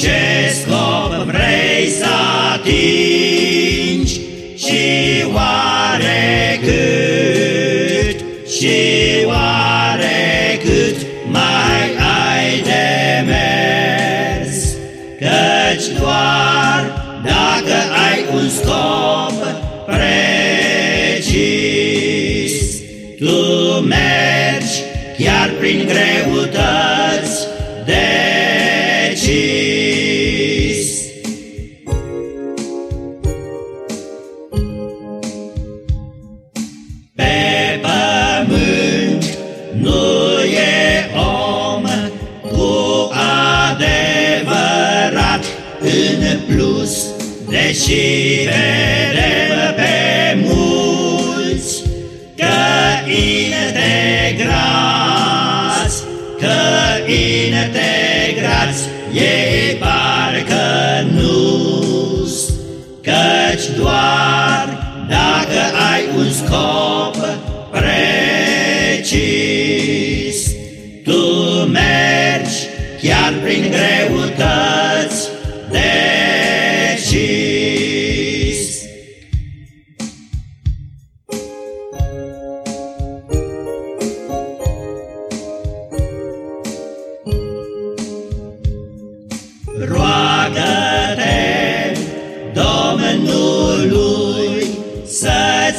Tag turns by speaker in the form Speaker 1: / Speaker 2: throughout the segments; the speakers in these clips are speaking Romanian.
Speaker 1: ce scop vrei să atingi? Și oare cât, și oare cât mai ai de mers, căci doar dacă ai un scop precis, tu mergi chiar prin greutăți decis. Deși vedem pe mulți că integrați, că integrați ei parcă nu-s, căci doar dacă ai un scop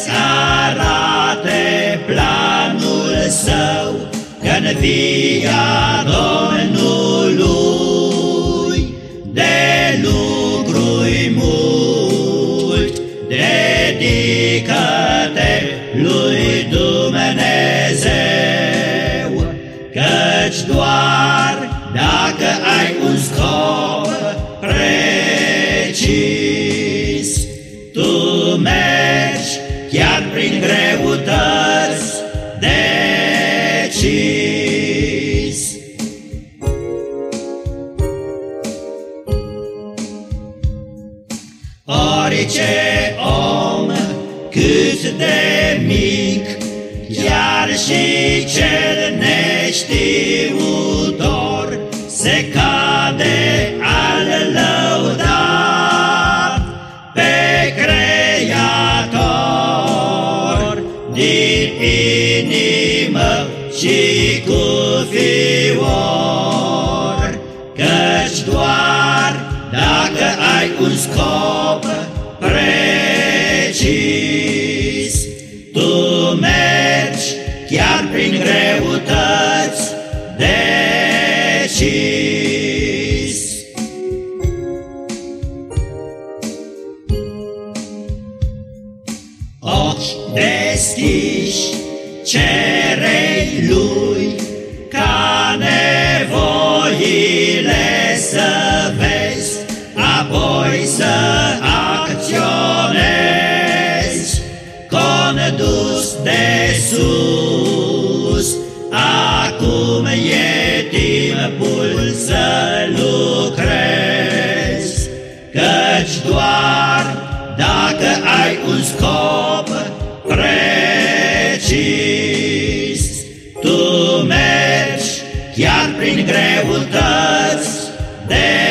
Speaker 1: să-ți arate planul său, că-n via Domnului de lucruri mult, dedică-te lui Dumnezeu, căci doar dacă ai un scop om cât de mic, chiar și cel neștiutor, se cade al lăudat pe Creator. Din inimă și cu fior, căci doar dacă ai un scop chiar prin greutăți decis. Ochi deschiși cerei lui ca nevoile să căci doar dacă ai un scop precis, tu mergi chiar prin greutăți decis.